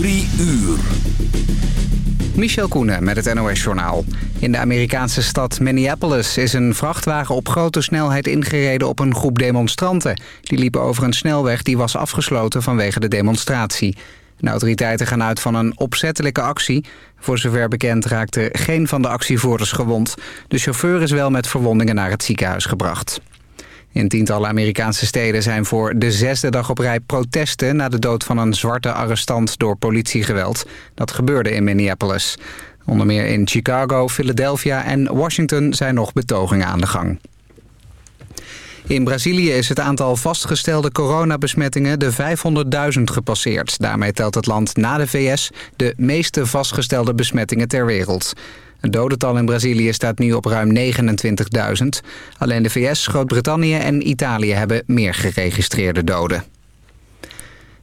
Drie uur. Michel Koenen met het NOS-journaal. In de Amerikaanse stad Minneapolis is een vrachtwagen op grote snelheid ingereden op een groep demonstranten. Die liepen over een snelweg die was afgesloten vanwege de demonstratie. De autoriteiten gaan uit van een opzettelijke actie. Voor zover bekend raakte geen van de actievoerders gewond. De chauffeur is wel met verwondingen naar het ziekenhuis gebracht. In tientallen Amerikaanse steden zijn voor de zesde dag op rij protesten... na de dood van een zwarte arrestant door politiegeweld. Dat gebeurde in Minneapolis. Onder meer in Chicago, Philadelphia en Washington zijn nog betogingen aan de gang. In Brazilië is het aantal vastgestelde coronabesmettingen de 500.000 gepasseerd. Daarmee telt het land na de VS de meeste vastgestelde besmettingen ter wereld. Het dodental in Brazilië staat nu op ruim 29.000. Alleen de VS, Groot-Brittannië en Italië hebben meer geregistreerde doden.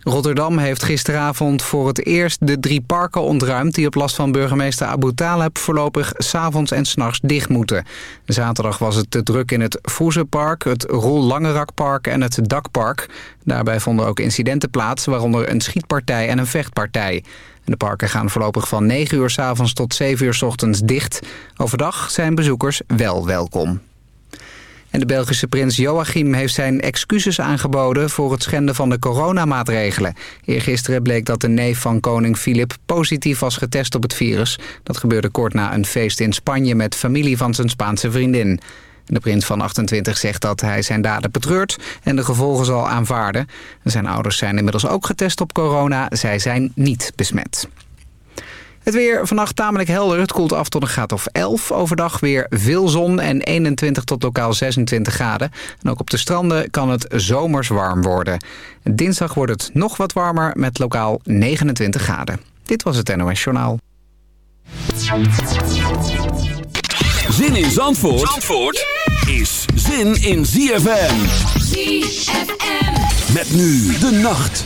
Rotterdam heeft gisteravond voor het eerst de drie parken ontruimd... die op last van burgemeester Abu Taleb voorlopig s'avonds en s'nachts dicht moeten. Zaterdag was het te druk in het Vroezenpark, het Roel Langerakpark en het Dakpark. Daarbij vonden ook incidenten plaats, waaronder een schietpartij en een vechtpartij. De parken gaan voorlopig van 9 uur s avonds tot 7 uur s ochtends dicht. Overdag zijn bezoekers wel welkom. En de Belgische prins Joachim heeft zijn excuses aangeboden... voor het schenden van de coronamaatregelen. Eergisteren bleek dat de neef van koning Filip positief was getest op het virus. Dat gebeurde kort na een feest in Spanje met familie van zijn Spaanse vriendin. De prins van 28 zegt dat hij zijn daden betreurt en de gevolgen zal aanvaarden. Zijn ouders zijn inmiddels ook getest op corona. Zij zijn niet besmet. Het weer vannacht tamelijk helder. Het koelt af tot een graad of 11. Overdag weer veel zon en 21 tot lokaal 26 graden. En ook op de stranden kan het zomers warm worden. Dinsdag wordt het nog wat warmer met lokaal 29 graden. Dit was het NOS Journaal. Zin in Zandvoort, Zandvoort is zin in ZFM. ZFM. Met nu de nacht.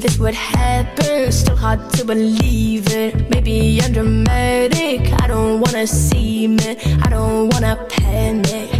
This would happen. Still hard to believe it. Maybe I'm dramatic. I don't wanna see me. I don't wanna panic.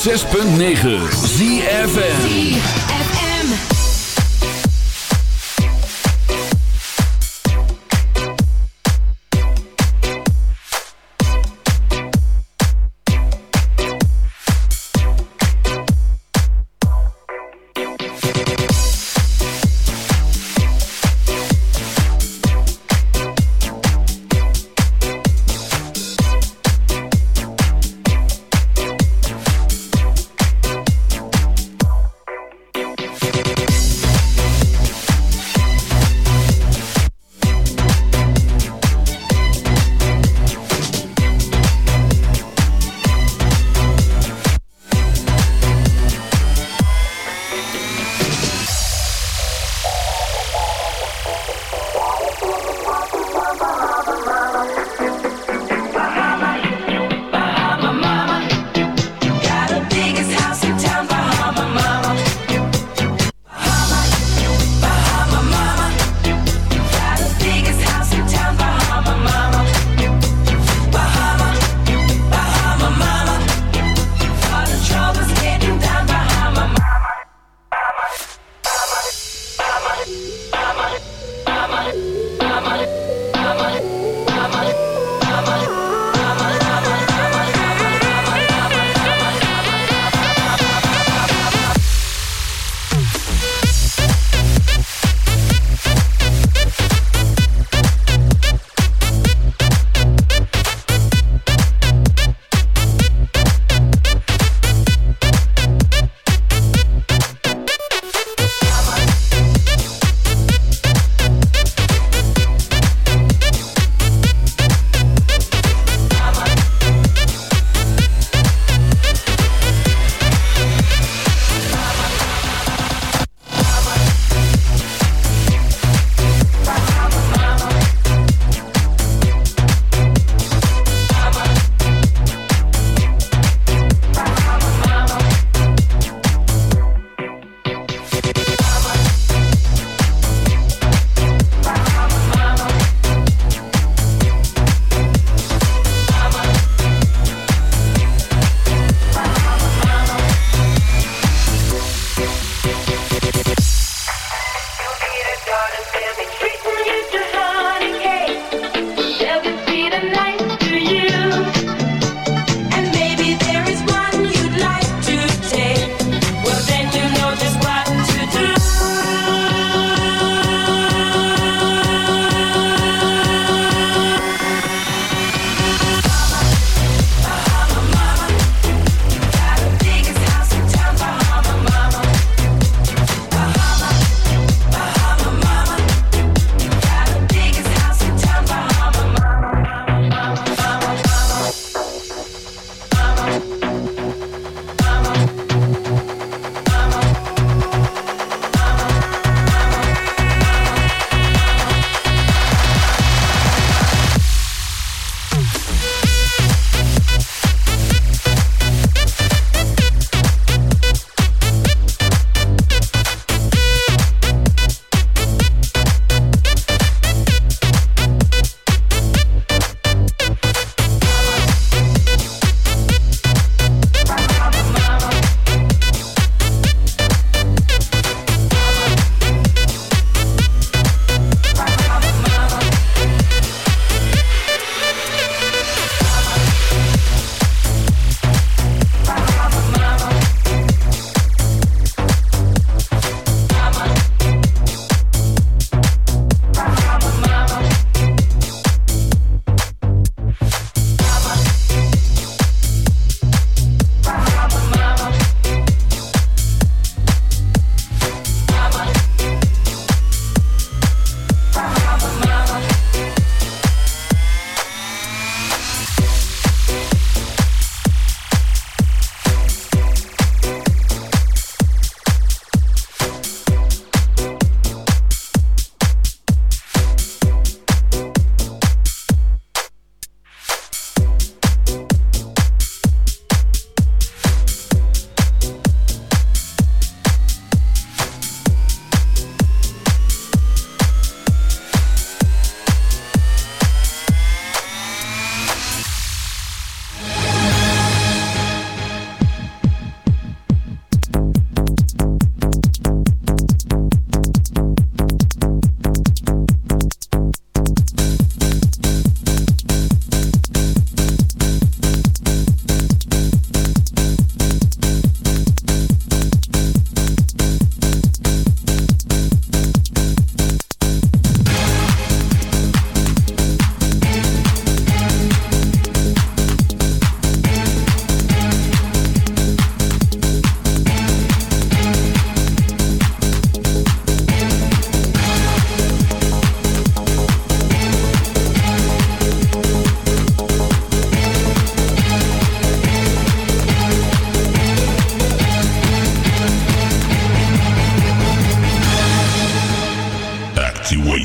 106.9 ZFN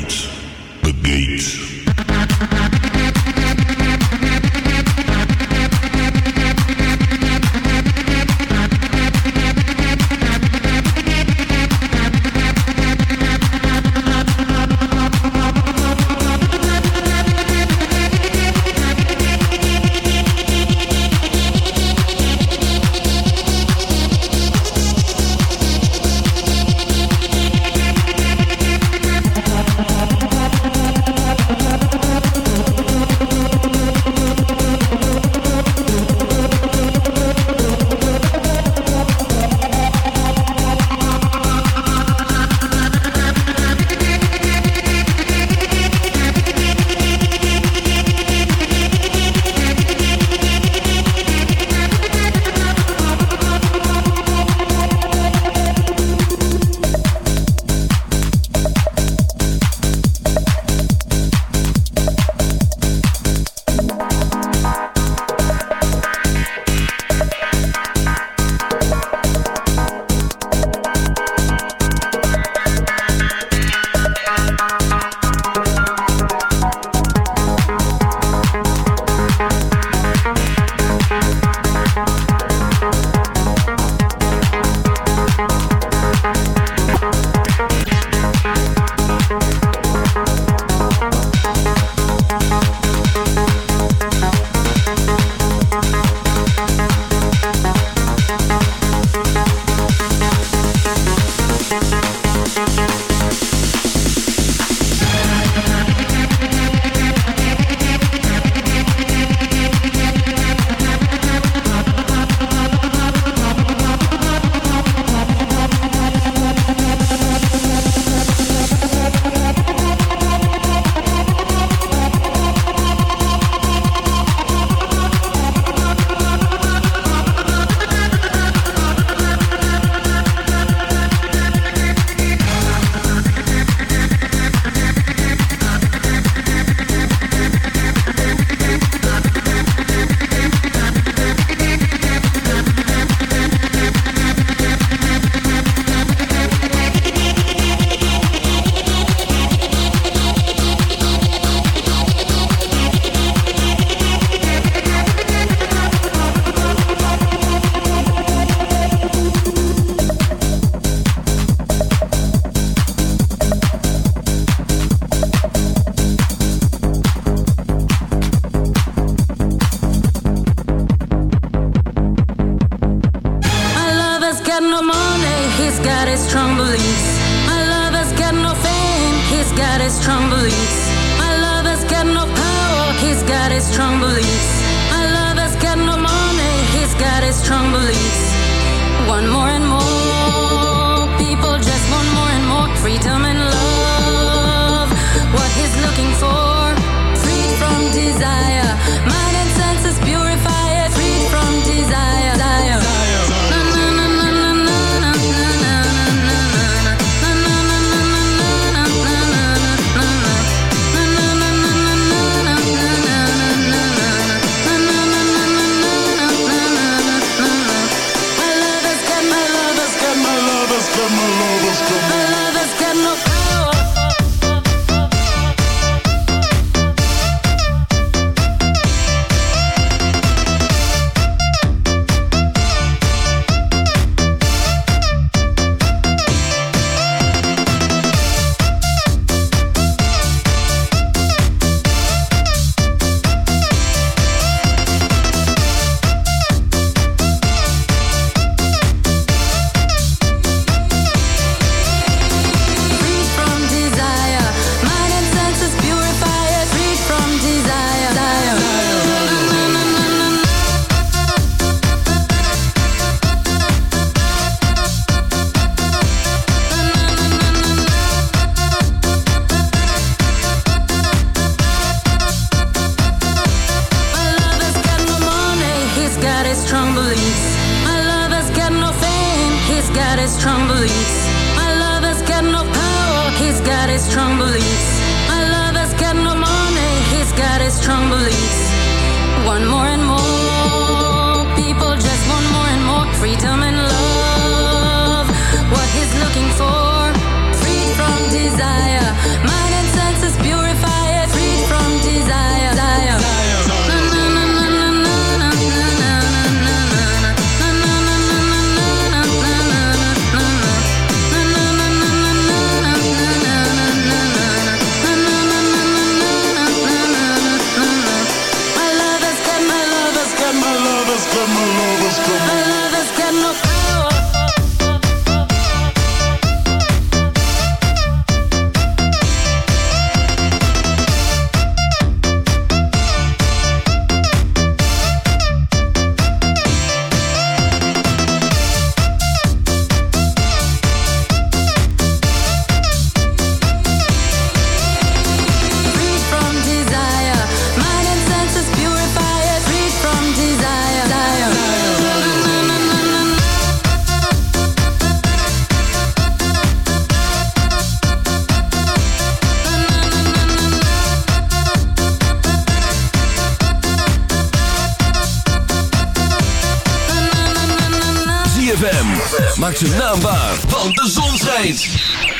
The gate.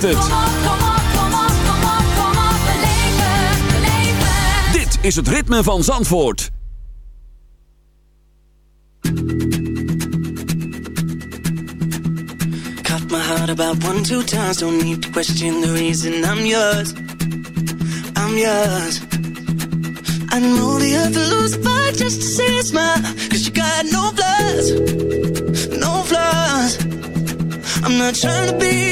Beleef het. Dit is het ritme van Zandvoort. Cut my heart about one, two times. Don't need to question the reason I'm yours. I'm yours. I know the will lose a fight just to see a smile. Cause you got no flaws. No flaws. I'm not trying to be.